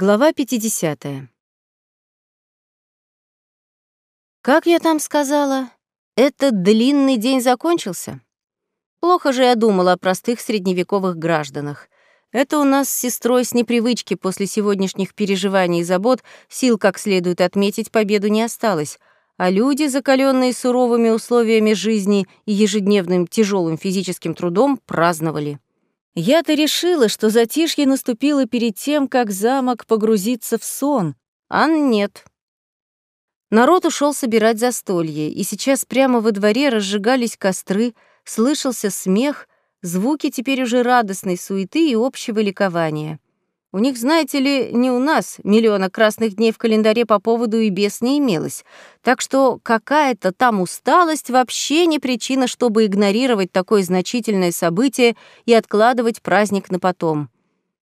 Глава 50. Как я там сказала? Этот длинный день закончился? Плохо же я думала о простых средневековых гражданах. Это у нас с сестрой с непривычки после сегодняшних переживаний и забот сил как следует отметить победу не осталось, а люди, закаленные суровыми условиями жизни и ежедневным тяжелым физическим трудом, праздновали. Я-то решила, что затишье наступило перед тем, как замок погрузится в сон, а нет. Народ ушел собирать застолье, и сейчас прямо во дворе разжигались костры, слышался смех, звуки теперь уже радостной суеты и общего ликования. У них, знаете ли, не у нас миллиона красных дней в календаре по поводу и без не имелось, так что какая-то там усталость вообще не причина, чтобы игнорировать такое значительное событие и откладывать праздник на потом.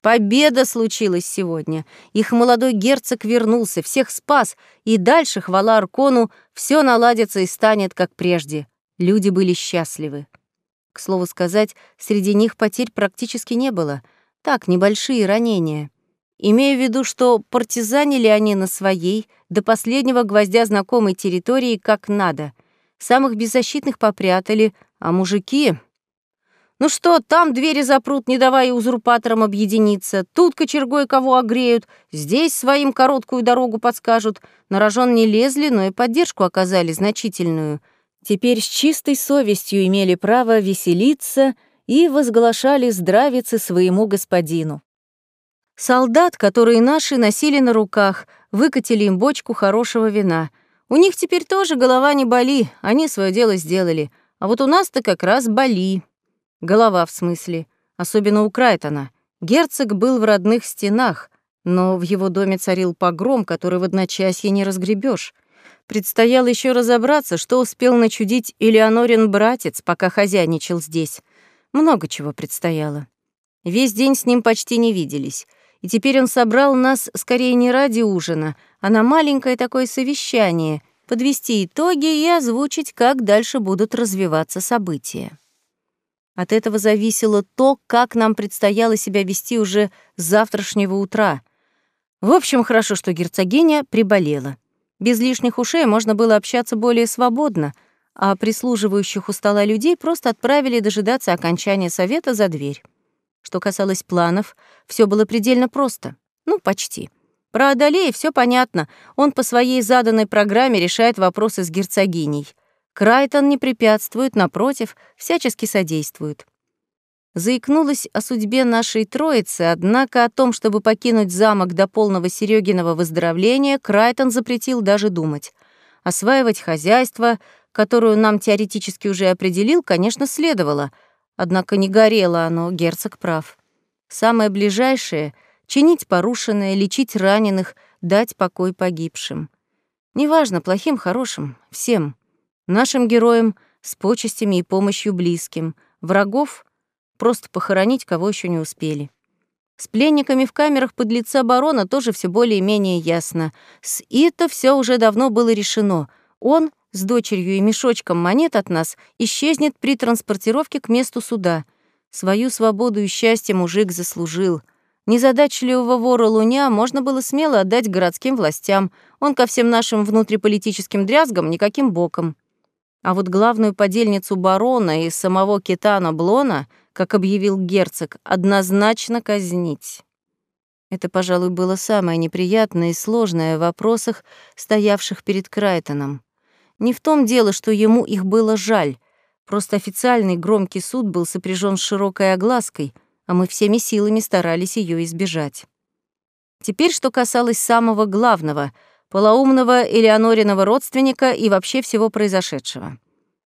Победа случилась сегодня. Их молодой герцог вернулся, всех спас, и дальше, хвала Аркону, все наладится и станет как прежде. Люди были счастливы. К слову сказать, среди них потерь практически не было — так, небольшие ранения. Имея в виду, что партизанили они на своей, до последнего гвоздя знакомой территории как надо. Самых беззащитных попрятали, а мужики... Ну что, там двери запрут, не давая узурпаторам объединиться, тут кочергой кого огреют, здесь своим короткую дорогу подскажут. На рожон не лезли, но и поддержку оказали значительную. Теперь с чистой совестью имели право веселиться — и возглашали здравицы своему господину. Солдат, которые наши носили на руках, выкатили им бочку хорошего вина. У них теперь тоже голова не боли, они свое дело сделали. А вот у нас-то как раз боли. Голова в смысле. Особенно у Крайтона. Герцог был в родных стенах, но в его доме царил погром, который в одночасье не разгребешь. Предстояло еще разобраться, что успел начудить Элеонорин братец, пока хозяйничал здесь. Много чего предстояло. Весь день с ним почти не виделись. И теперь он собрал нас скорее не ради ужина, а на маленькое такое совещание, подвести итоги и озвучить, как дальше будут развиваться события. От этого зависело то, как нам предстояло себя вести уже с завтрашнего утра. В общем, хорошо, что герцогиня приболела. Без лишних ушей можно было общаться более свободно — а прислуживающих у стола людей просто отправили дожидаться окончания совета за дверь. Что касалось планов, все было предельно просто. Ну, почти. Про Адалея все понятно. Он по своей заданной программе решает вопросы с герцогиней. Крайтон не препятствует, напротив, всячески содействует. Заикнулась о судьбе нашей троицы, однако о том, чтобы покинуть замок до полного Серегиного выздоровления, Крайтон запретил даже думать. Осваивать хозяйство, которую нам теоретически уже определил, конечно, следовало, однако не горело оно, герцог прав. Самое ближайшее — чинить порушенное, лечить раненых, дать покой погибшим. Неважно, плохим, хорошим, всем. Нашим героям с почестями и помощью близким, врагов — просто похоронить, кого еще не успели. С пленниками в камерах под лица барона тоже все более-менее ясно. С Ито все уже давно было решено. Он — с дочерью и мешочком монет от нас исчезнет при транспортировке к месту суда. Свою свободу и счастье мужик заслужил. Незадачливого вора Луня можно было смело отдать городским властям. Он ко всем нашим внутриполитическим дрязгам никаким боком. А вот главную подельницу барона и самого Китана Блона, как объявил герцог, однозначно казнить. Это, пожалуй, было самое неприятное и сложное в вопросах, стоявших перед Крайтоном. Не в том дело, что ему их было жаль. Просто официальный громкий суд был сопряжен с широкой оглаской, а мы всеми силами старались ее избежать. Теперь, что касалось самого главного — полоумного Элеонориного родственника и вообще всего произошедшего.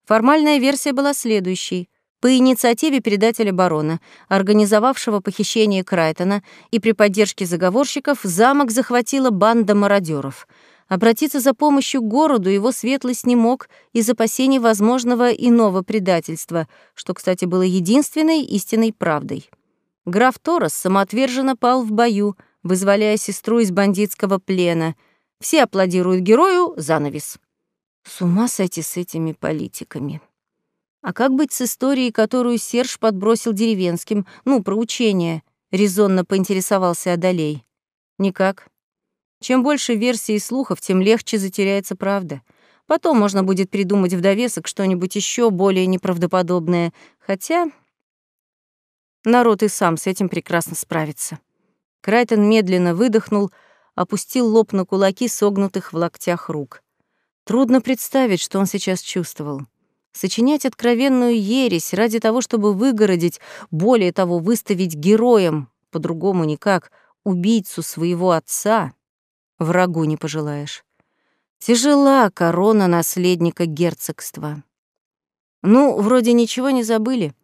Формальная версия была следующей. По инициативе передателя барона, организовавшего похищение Крайтона, и при поддержке заговорщиков замок захватила банда мародеров — Обратиться за помощью к городу его светлость не мог из опасений возможного иного предательства, что, кстати, было единственной истинной правдой. Граф Торос самоотверженно пал в бою, вызволяя сестру из бандитского плена. Все аплодируют герою, занавес. С ума сойти с этими политиками. А как быть с историей, которую Серж подбросил деревенским, ну, про учение, резонно поинтересовался Адалей. Никак. Чем больше версий и слухов, тем легче затеряется правда. Потом можно будет придумать в довесок что-нибудь еще более неправдоподобное, хотя народ и сам с этим прекрасно справится. Крайтон медленно выдохнул, опустил лоб на кулаки, согнутых в локтях рук. Трудно представить, что он сейчас чувствовал. Сочинять откровенную ересь ради того, чтобы выгородить, более того, выставить героем, по-другому никак, убийцу своего отца, врагу не пожелаешь. Тяжела корона наследника герцогства. Ну, вроде ничего не забыли.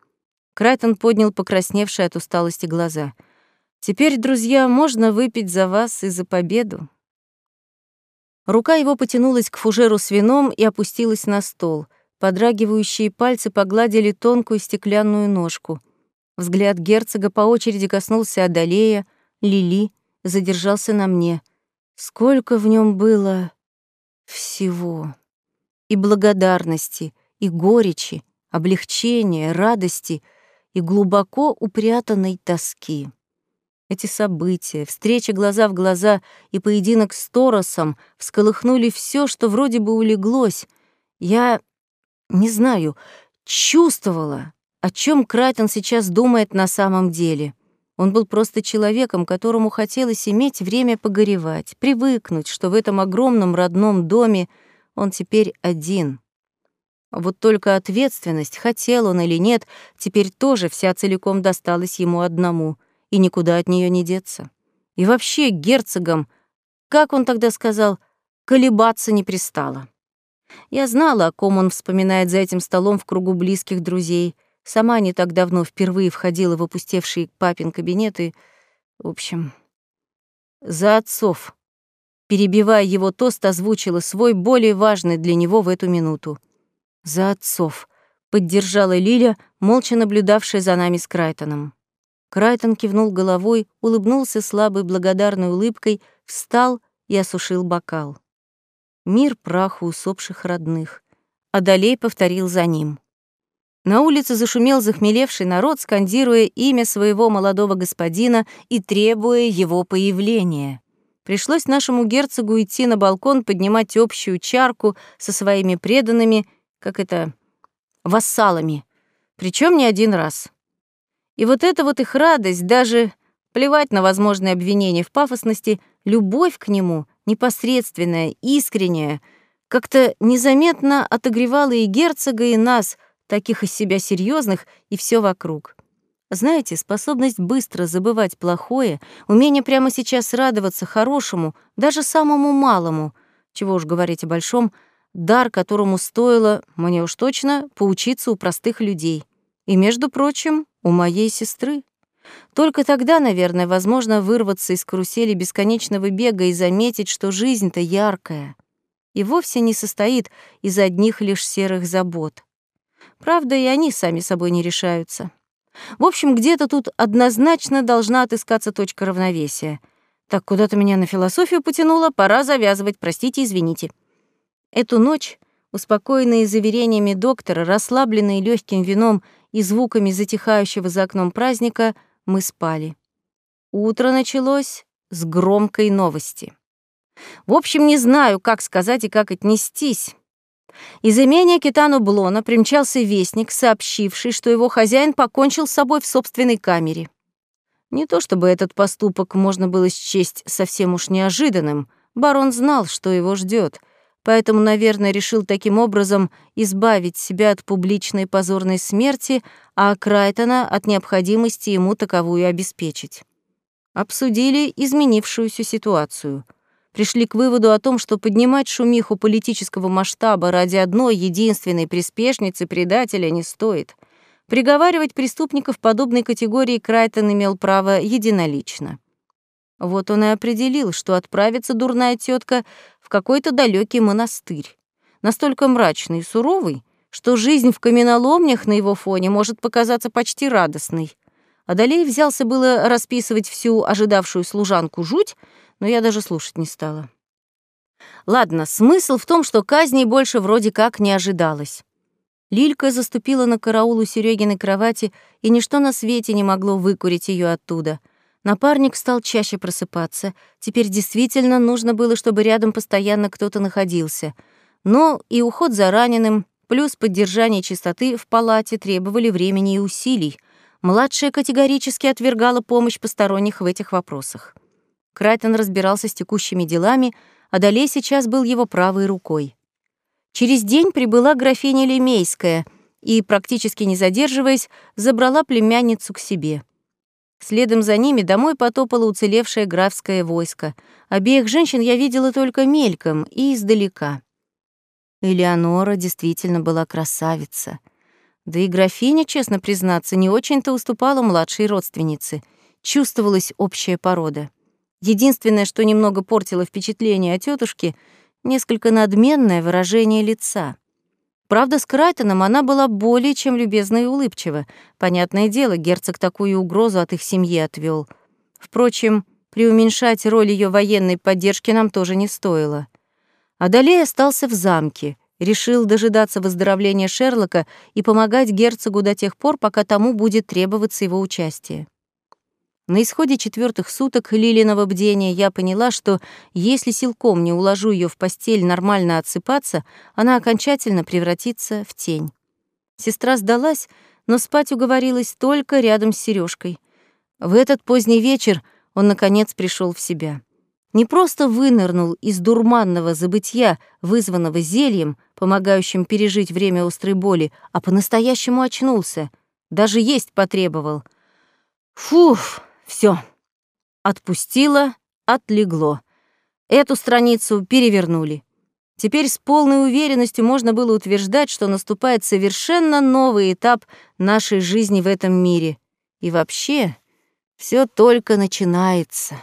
Крайтон поднял покрасневшие от усталости глаза. Теперь, друзья, можно выпить за вас и за победу. Рука его потянулась к фужеру с вином и опустилась на стол. Подрагивающие пальцы погладили тонкую стеклянную ножку. Взгляд герцога по очереди коснулся Адалея, Лили, задержался на мне. Сколько в нем было всего. И благодарности, и горечи, облегчения, радости и глубоко упрятанной тоски. Эти события, встреча глаза в глаза и поединок с Торосом всколыхнули все, что вроде бы улеглось. Я, не знаю, чувствовала, о чем Крайтон сейчас думает на самом деле. Он был просто человеком, которому хотелось иметь время погоревать, привыкнуть, что в этом огромном родном доме он теперь один. Вот только ответственность, хотел он или нет, теперь тоже вся целиком досталась ему одному, и никуда от нее не деться. И вообще герцогом, как он тогда сказал, колебаться не пристало. Я знала, о ком он вспоминает за этим столом в кругу близких друзей — Сама не так давно впервые входила в опустевший папин кабинет и... В общем, за отцов. Перебивая его тост, озвучила свой более важный для него в эту минуту. «За отцов», — поддержала Лиля, молча наблюдавшая за нами с Крайтоном. Крайтон кивнул головой, улыбнулся слабой благодарной улыбкой, встал и осушил бокал. Мир праху усопших родных. Адалей повторил за ним. На улице зашумел захмелевший народ, скандируя имя своего молодого господина и требуя его появления. Пришлось нашему герцогу идти на балкон поднимать общую чарку со своими преданными, как это, вассалами, причем не один раз. И вот эта вот их радость, даже плевать на возможные обвинения в пафосности, любовь к нему, непосредственная, искренняя, как-то незаметно отогревала и герцога, и нас — таких из себя серьезных и все вокруг. Знаете, способность быстро забывать плохое, умение прямо сейчас радоваться хорошему, даже самому малому, чего уж говорить о большом, дар, которому стоило, мне уж точно, поучиться у простых людей. И, между прочим, у моей сестры. Только тогда, наверное, возможно вырваться из карусели бесконечного бега и заметить, что жизнь-то яркая и вовсе не состоит из одних лишь серых забот. Правда, и они сами собой не решаются. В общем, где-то тут однозначно должна отыскаться точка равновесия. Так куда-то меня на философию потянуло, пора завязывать, простите, извините. Эту ночь, успокоенные заверениями доктора, расслабленные легким вином и звуками затихающего за окном праздника, мы спали. Утро началось с громкой новости. В общем, не знаю, как сказать и как отнестись. Из имения Китану Блона примчался вестник, сообщивший, что его хозяин покончил с собой в собственной камере. Не то чтобы этот поступок можно было счесть совсем уж неожиданным, барон знал, что его ждет, поэтому, наверное, решил таким образом избавить себя от публичной позорной смерти, а Крайтона от необходимости ему таковую обеспечить. Обсудили изменившуюся ситуацию — пришли к выводу о том, что поднимать шумиху политического масштаба ради одной единственной приспешницы предателя не стоит. Приговаривать преступников подобной категории Крайтон имел право единолично. Вот он и определил, что отправится дурная тетка в какой-то далекий монастырь, настолько мрачный и суровый, что жизнь в каменоломнях на его фоне может показаться почти радостной. Адалей взялся было расписывать всю ожидавшую служанку жуть, но я даже слушать не стала. Ладно, смысл в том, что казней больше вроде как не ожидалось. Лилька заступила на караул у Серёгиной кровати, и ничто на свете не могло выкурить ее оттуда. Напарник стал чаще просыпаться. Теперь действительно нужно было, чтобы рядом постоянно кто-то находился. Но и уход за раненым, плюс поддержание чистоты в палате требовали времени и усилий. Младшая категорически отвергала помощь посторонних в этих вопросах. Крайтон разбирался с текущими делами, а Далей сейчас был его правой рукой. Через день прибыла графиня Лемейская и, практически не задерживаясь, забрала племянницу к себе. Следом за ними домой потопало уцелевшее графское войско. Обеих женщин я видела только мельком и издалека. Элеонора действительно была красавица. Да и графиня, честно признаться, не очень-то уступала младшей родственнице. Чувствовалась общая порода. Единственное, что немного портило впечатление о тетушке, несколько надменное выражение лица — Правда, с Крайтоном она была более чем любезна и улыбчива. Понятное дело, герцог такую угрозу от их семьи отвел. Впрочем, преуменьшать роль ее военной поддержки нам тоже не стоило. Адалей остался в замке, решил дожидаться выздоровления Шерлока и помогать герцогу до тех пор, пока тому будет требоваться его участие. На исходе четвертых суток Лилиного бдения я поняла, что если силком не уложу ее в постель нормально отсыпаться, она окончательно превратится в тень. Сестра сдалась, но спать уговорилась только рядом с Сережкой. В этот поздний вечер он, наконец, пришел в себя. Не просто вынырнул из дурманного забытья, вызванного зельем, помогающим пережить время острой боли, а по-настоящему очнулся, даже есть потребовал. Фуф! Все. Отпустила, отлегло. Эту страницу перевернули. Теперь с полной уверенностью можно было утверждать, что наступает совершенно новый этап нашей жизни в этом мире. И вообще, все только начинается.